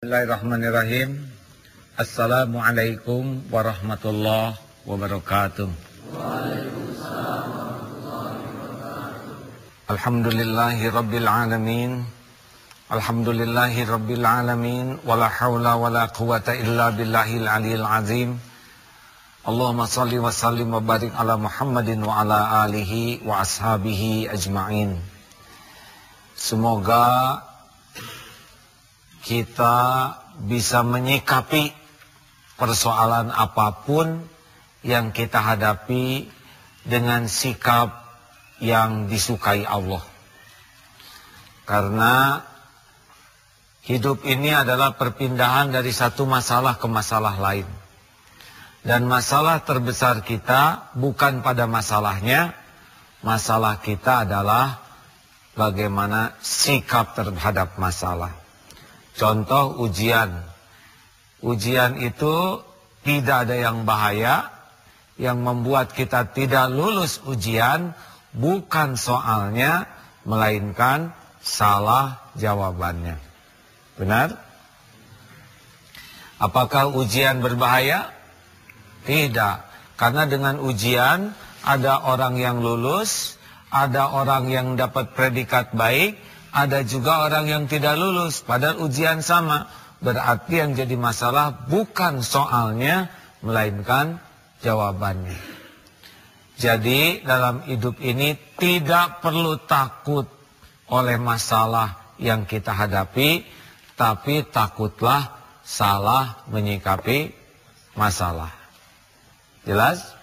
Bismillahirrahmanirrahim. Assalamualaikum warahmatullahi wabarakatuh. Alhamdulillahi rabbil alamin. Alhamdulillahi rabbil alamin. Wala hawla wala quwata illa azim. Allahumma salli wa sallim wa barik ala Muhammadin wa ala alihi wa ashabihi ajma'in. Semoga kita bisa menyikapi persoalan apa pun yang kita hadapi dengan sikap yang disukai Allah. Karena hidup ini adalah perpindahan dari satu masalah ke masalah lain. Dan masalah terbesar kita bukan pada masalahnya, masalah kita adalah bagaimana sikap terhadap masalah. Contoh ujian. Ujian itu tidak ada yang bahaya. Yang membuat kita tidak lulus ujian bukan soalnya, melainkan salah jawabannya. Benar? Apakah ujian berbahaya? Tidak. Karena dengan ujian ada orang yang lulus, ada orang yang dapat predikat baik, ada juga orang yang tidak lulus, padahal ujian sama. Berarti yang jadi masalah bukan soalnya, melainkan jawabannya. Jadi dalam hidup ini tidak perlu takut oleh masalah yang kita hadapi, tapi takutlah salah menyikapi masalah. Jelas?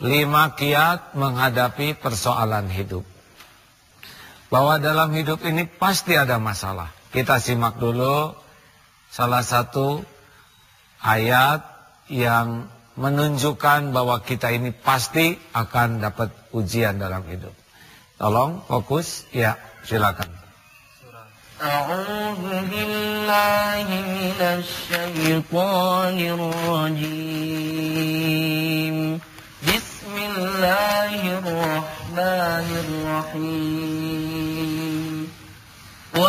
Lima kiat menghadapi persoalan hidup bahwa dalam hidup ini pasti ada masalah. Kita simak dulu salah satu ayat yang menunjukkan bahwa kita ini pasti akan dapat ujian dalam hidup. Tolong fokus, ya silakan. أعوذ بالله من الشيطان الرجيم بسم الله الرحمن الرحيم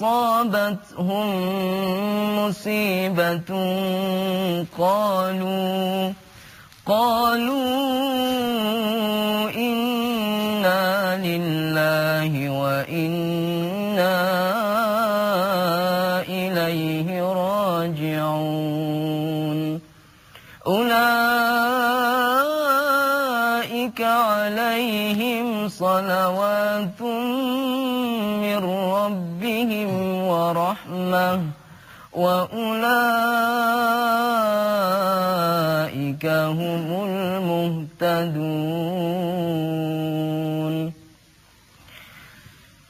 أصابتهم مصيبة قالوا قالوا صلوات من ربهم ورحمة وأولئك هم المهتدون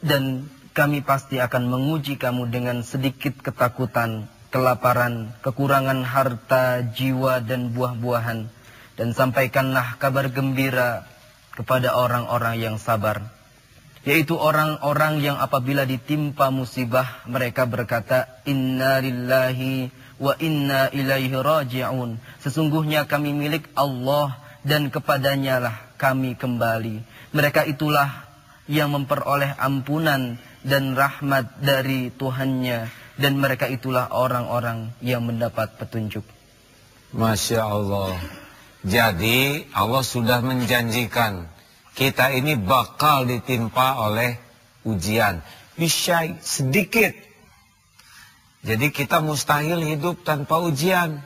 Dan kami pasti akan menguji kamu dengan sedikit ketakutan, kelaparan, kekurangan harta, jiwa, dan buah-buahan. Dan sampaikanlah kabar gembira kepada orang-orang yang sabar. Yaitu orang-orang yang apabila ditimpa musibah, mereka berkata, Inna lillahi wa inna ilaihi raji'un. Sesungguhnya kami milik Allah dan kepadanya lah kami kembali. Mereka itulah yang memperoleh ampunan dan rahmat dari Tuhannya dan mereka itulah orang-orang yang mendapat petunjuk. Masya Allah. Jadi Allah sudah menjanjikan kita ini bakal ditimpa oleh ujian. Bisa sedikit. Jadi kita mustahil hidup tanpa ujian.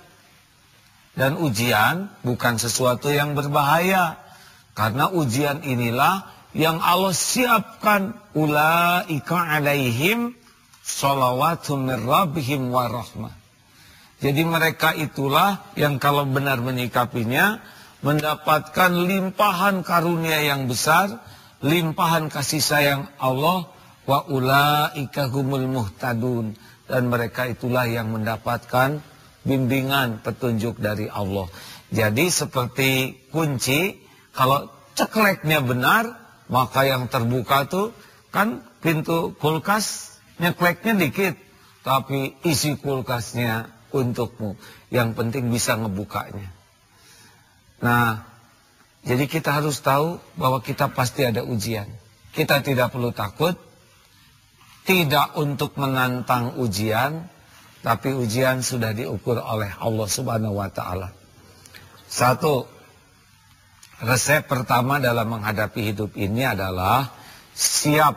Dan ujian bukan sesuatu yang berbahaya. Karena ujian inilah yang Allah siapkan ulaika alaihim salawatum rabbihim wa. Jadi mereka itulah yang kalau benar menyikapinya mendapatkan limpahan karunia yang besar, limpahan kasih sayang Allah wa ulaika humul muhtadun dan mereka itulah yang mendapatkan bimbingan petunjuk dari Allah. Jadi seperti kunci, kalau cekleknya benar, maka yang terbuka tuh kan pintu kulkas nyekleknya dikit, tapi isi kulkasnya untukmu. Yang penting bisa ngebukanya. Nah, jadi kita harus tahu bahwa kita pasti ada ujian. Kita tidak perlu takut, tidak untuk menantang ujian, tapi ujian sudah diukur oleh Allah Subhanahu wa taala. Satu, resep pertama dalam menghadapi hidup ini adalah siap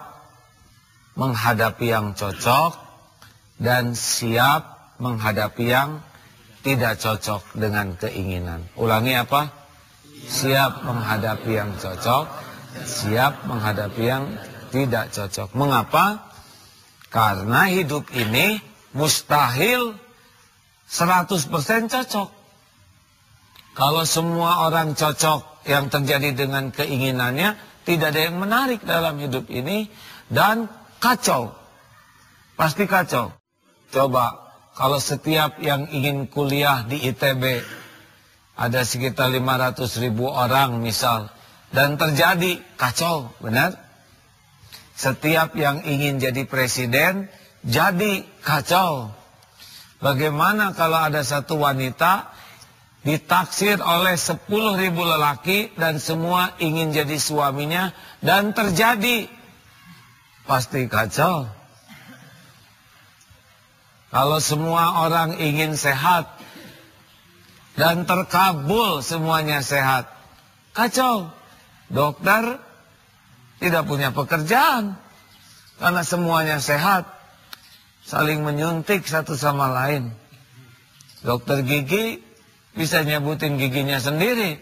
menghadapi yang cocok dan siap menghadapi yang tidak cocok dengan keinginan. Ulangi apa? Siap menghadapi yang cocok siap menghadapi yang tidak cocok. Mengapa? Karena hidup ini mustahil 100% cocok. Kalau semua orang cocok yang terjadi dengan keinginannya, tidak ada yang menarik dalam hidup ini dan kacau. Pasti kacau. Coba kalau setiap yang ingin kuliah di ITB ada sekitar 500 ribu orang misal dan terjadi kacau, benar? Setiap yang ingin jadi presiden jadi kacau. Bagaimana kalau ada satu wanita ditaksir oleh 10 ribu lelaki dan semua ingin jadi suaminya dan terjadi pasti kacau. Kalau semua orang ingin sehat dan terkabul semuanya sehat, kacau. Dokter tidak punya pekerjaan karena semuanya sehat, saling menyuntik satu sama lain. Dokter gigi bisa nyebutin giginya sendiri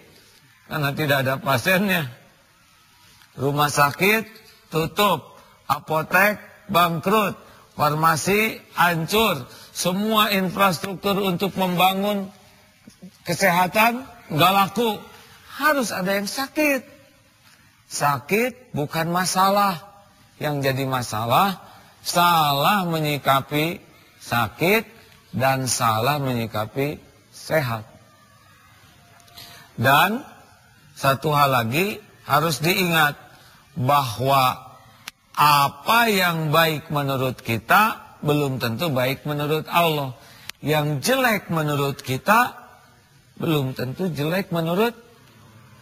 karena tidak ada pasiennya. Rumah sakit tutup, apotek bangkrut, farmasi hancur, semua infrastruktur untuk membangun kesehatan nggak laku. Harus ada yang sakit. Sakit bukan masalah. Yang jadi masalah, salah menyikapi sakit dan salah menyikapi sehat. Dan satu hal lagi harus diingat bahwa apa yang baik menurut kita belum tentu baik menurut Allah. Yang jelek menurut kita belum tentu jelek menurut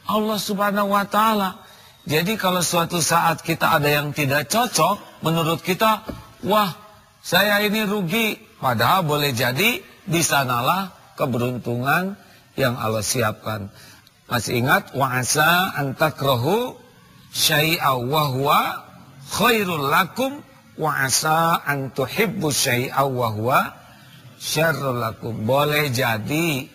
Allah Subhanahu wa taala. Jadi kalau suatu saat kita ada yang tidak cocok, menurut kita, wah saya ini rugi. Padahal boleh jadi di sanalah keberuntungan yang Allah siapkan. Masih ingat wa'asa antakrohu syai'a wa huwa khairul lakum wa'asa antuhibbu syai'a wa huwa syarrul lakum. Boleh jadi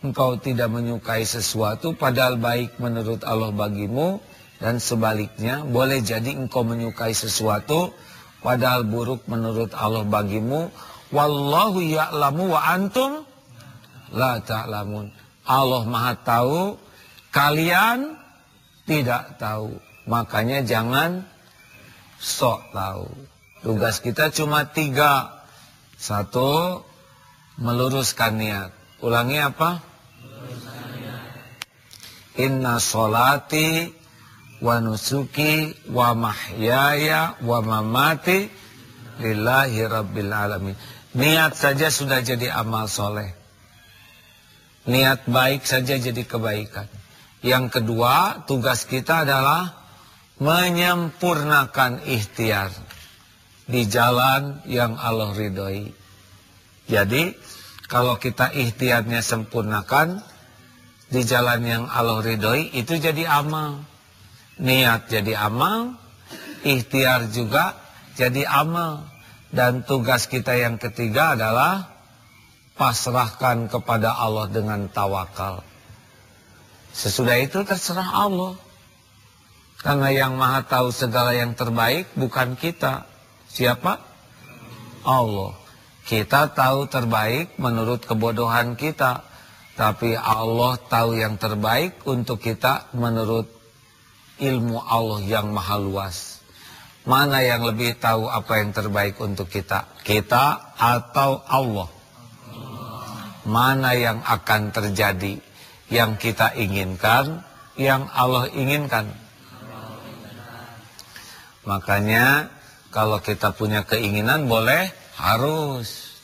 engkau tidak menyukai sesuatu padahal baik menurut Allah bagimu dan sebaliknya, boleh jadi engkau menyukai sesuatu padahal buruk menurut Allah bagimu. Wallahu ya'lamu wa antum la ta'lamun. Allah Maha tahu, kalian tidak tahu. Makanya jangan sok tahu. Tugas kita cuma tiga. Satu, meluruskan niat. Ulangi apa? Inna solati wa nusuki wa mahyaya wa mamati lillahi rabbil alamin. Niat saja sudah jadi amal soleh. Niat baik saja jadi kebaikan. Yang kedua, tugas kita adalah menyempurnakan ikhtiar di jalan yang Allah ridhoi. Jadi, kalau kita ikhtiarnya sempurnakan di jalan yang Allah ridhoi, itu jadi amal niat jadi amal, ikhtiar juga jadi amal. Dan tugas kita yang ketiga adalah pasrahkan kepada Allah dengan tawakal. Sesudah itu terserah Allah. Karena yang maha tahu segala yang terbaik bukan kita. Siapa? Allah. Kita tahu terbaik menurut kebodohan kita. Tapi Allah tahu yang terbaik untuk kita menurut ilmu Allah yang maha luas. Mana yang lebih tahu apa yang terbaik untuk kita? Kita atau Allah? Mana yang akan terjadi? Yang kita inginkan, yang Allah inginkan. Makanya kalau kita punya keinginan boleh, harus.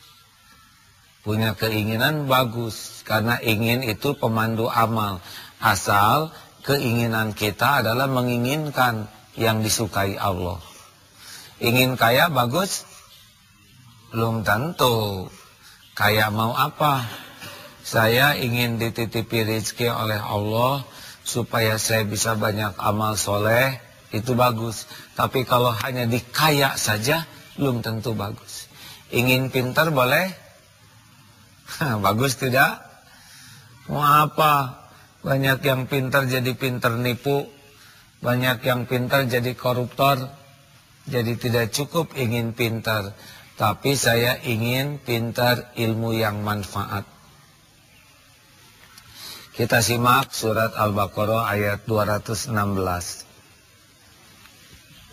Punya keinginan bagus. Karena ingin itu pemandu amal. Asal keinginan kita adalah menginginkan yang disukai Allah. Ingin kaya bagus? Belum tentu. Kaya mau apa? Saya ingin dititipi rezeki oleh Allah supaya saya bisa banyak amal soleh, itu bagus. Tapi kalau hanya dikaya saja, belum tentu bagus. Ingin pintar boleh? bagus tidak? Mau apa? Banyak yang pintar jadi pintar nipu, banyak yang pintar jadi koruptor. Jadi tidak cukup ingin pintar, tapi saya ingin pintar ilmu yang manfaat. Kita simak surat Al-Baqarah ayat 216.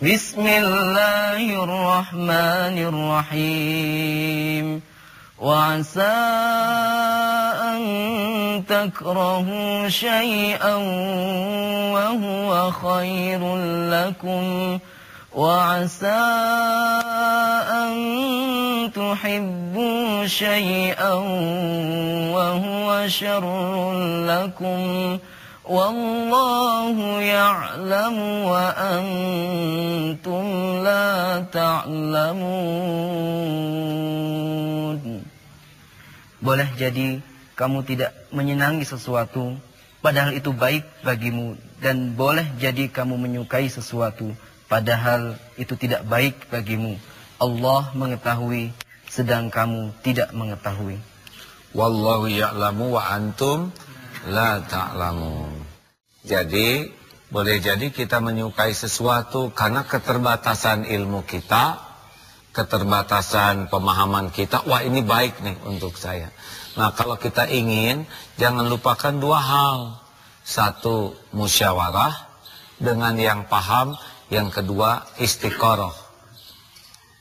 Bismillahirrahmanirrahim. وعسى أن تكرهوا شيئا وهو خير لكم وعسى أن تحبوا شيئا وهو شر لكم والله يعلم وأنتم لا تعلمون Boleh jadi kamu tidak menyenangi sesuatu, padahal itu baik bagimu. Dan boleh jadi kamu menyukai sesuatu, padahal itu tidak baik bagimu. Allah mengetahui, sedang kamu tidak mengetahui. Wallahu ya'lamu wa antum la ta'lamun. Jadi, boleh jadi kita menyukai sesuatu karena keterbatasan ilmu kita, keterbatasan pemahaman kita, wah ini baik nih untuk saya. Nah kalau kita ingin, jangan lupakan dua hal. Satu, musyawarah dengan yang paham. Yang kedua, istiqoroh.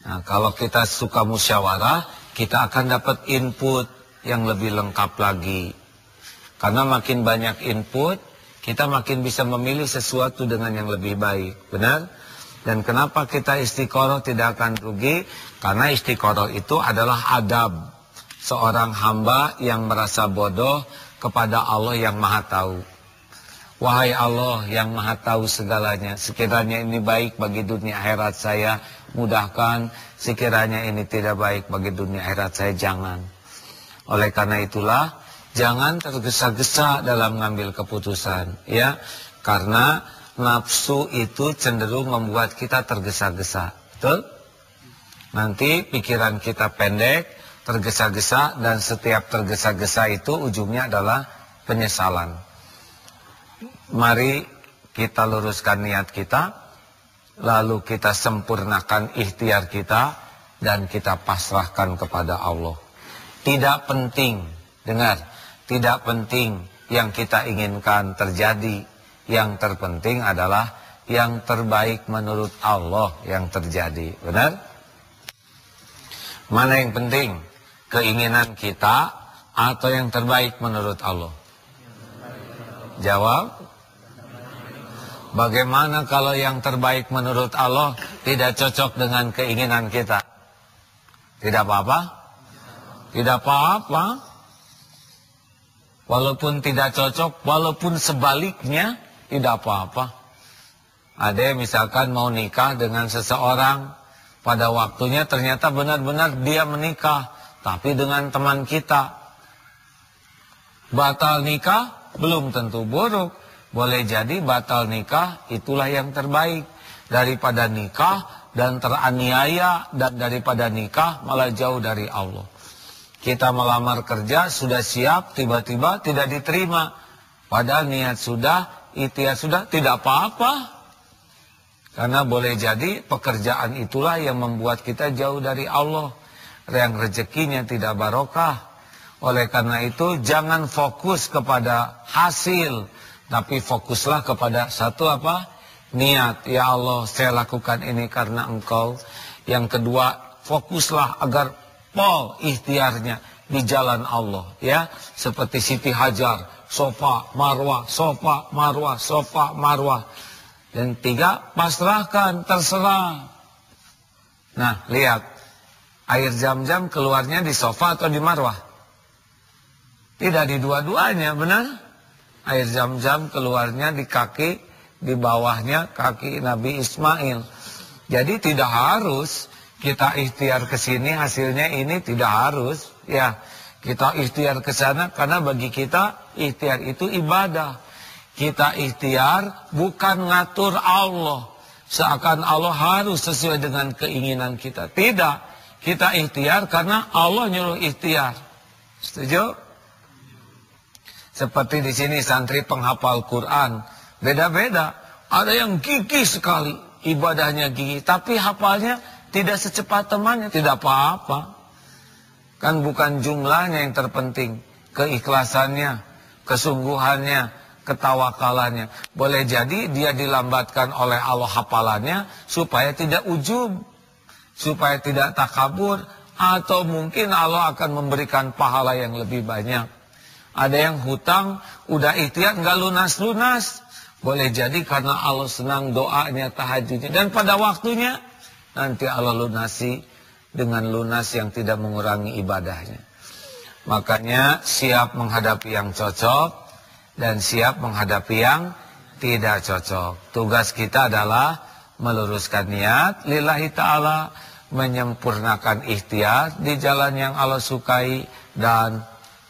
Nah kalau kita suka musyawarah, kita akan dapat input yang lebih lengkap lagi. Karena makin banyak input, kita makin bisa memilih sesuatu dengan yang lebih baik. Benar? Dan kenapa kita istiqoroh tidak akan rugi? Karena istiqoroh itu adalah adab. Seorang hamba yang merasa bodoh kepada Allah yang maha tahu. Wahai Allah yang maha tahu segalanya. Sekiranya ini baik bagi dunia akhirat saya, mudahkan. Sekiranya ini tidak baik bagi dunia akhirat saya, jangan. Oleh karena itulah, jangan tergesa-gesa dalam mengambil keputusan. ya Karena nafsu itu cenderung membuat kita tergesa-gesa. Betul? Nanti pikiran kita pendek, tergesa-gesa, dan setiap tergesa-gesa itu ujungnya adalah penyesalan. Mari kita luruskan niat kita, lalu kita sempurnakan ikhtiar kita, dan kita pasrahkan kepada Allah. Tidak penting, dengar, tidak penting yang kita inginkan terjadi, yang terpenting adalah yang terbaik menurut Allah yang terjadi. Benar? Mana yang penting? Keinginan kita atau yang terbaik menurut Allah? Jawab. Bagaimana kalau yang terbaik menurut Allah tidak cocok dengan keinginan kita? Tidak apa-apa? Tidak apa-apa. Walaupun tidak cocok, walaupun sebaliknya, tidak apa-apa. Ada yang misalkan mau nikah dengan seseorang, pada waktunya ternyata benar-benar dia menikah, tapi dengan teman kita. Batal nikah belum tentu buruk. Boleh jadi batal nikah itulah yang terbaik. Daripada nikah dan teraniaya dan daripada nikah malah jauh dari Allah. Kita melamar kerja sudah siap tiba-tiba tidak diterima. Padahal niat sudah ya sudah tidak apa-apa. Karena boleh jadi pekerjaan itulah yang membuat kita jauh dari Allah. Yang rezekinya tidak barokah. Oleh karena itu jangan fokus kepada hasil. Tapi fokuslah kepada satu apa? niat, ya Allah saya lakukan ini karena engkau. Yang kedua, fokuslah agar pol ikhtiarnya di jalan Allah. ya Seperti Siti Hajar, sofa, marwah, sofa, marwah, sofa, marwah. Dan tiga, pasrahkan, terserah. Nah, lihat. Air jam-jam keluarnya di sofa atau di marwah? Tidak di dua-duanya, benar? Air jam-jam keluarnya di kaki, di bawahnya kaki Nabi Ismail. Jadi tidak harus kita ikhtiar ke sini, hasilnya ini tidak harus. Ya, kita ikhtiar ke sana karena bagi kita ikhtiar itu ibadah. Kita ikhtiar bukan ngatur Allah. Seakan Allah harus sesuai dengan keinginan kita. Tidak. Kita ikhtiar karena Allah nyuruh ikhtiar. Setuju? Seperti di sini santri penghafal Quran. Beda-beda. Ada yang gigih sekali. Ibadahnya gigih. Tapi hafalnya tidak secepat temannya. Tidak apa-apa. Kan bukan jumlahnya yang terpenting. Keikhlasannya. Kesungguhannya ketawakalannya. Boleh jadi dia dilambatkan oleh Allah hafalannya supaya tidak ujub, supaya tidak takabur, atau mungkin Allah akan memberikan pahala yang lebih banyak. Ada yang hutang, udah ikhtiar nggak lunas-lunas. Boleh jadi karena Allah senang doanya, tahajudnya. Dan pada waktunya, nanti Allah lunasi dengan lunas yang tidak mengurangi ibadahnya. Makanya siap menghadapi yang cocok, dan siap menghadapi yang tidak cocok. Tugas kita adalah meluruskan niat lillahi ta'ala, menyempurnakan ikhtiar di jalan yang Allah sukai dan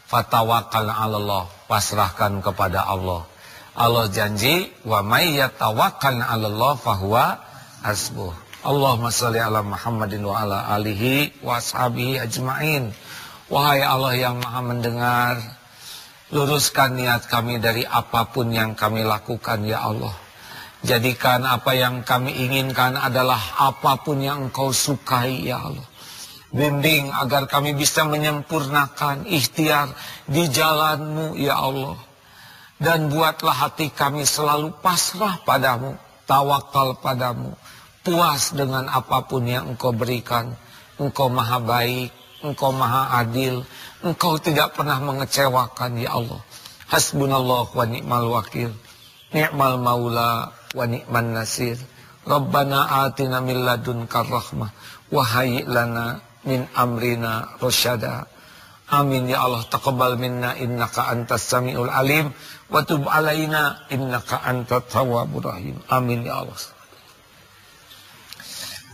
fatawakal Allah, pasrahkan kepada Allah. Allah janji wa may yatawakkal 'ala Allah fahuwa hasbuh. Allahumma shalli ala Muhammadin wa ala alihi wa ashabihi ajmain. Wahai Allah yang Maha mendengar, Luruskan niat kami dari apa pun yang kami lakukan ya Allah. Jadikan apa yang kami inginkan adalah apa pun yang engkau sukai ya Allah. Bimbing agar kami bisa menyempurnakan ikhtiar di jalanmu ya Allah. Dan buatlah hati kami selalu pasrah padamu, tawakal padamu. Puas dengan apa pun yang engkau berikan. Engkau maha baik, engkau maha adil, Engkau tidak pernah mengecewakan ya Allah. Hasbunallah wa ni'mal wakil. Ni'mal maula wa ni'man nasir. Rabbana atina min ladunka rahmah. Wa lana min amrina rasyada. Amin ya Allah taqabbal minna innaka antas samiul alim wa tub alaina innaka antat tawwabur rahim. Amin ya Allah.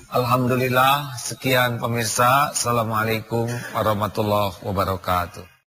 Alhamdulillah, sekian pemirsa. Assalamualaikum warahmatullahi wabarakatuh.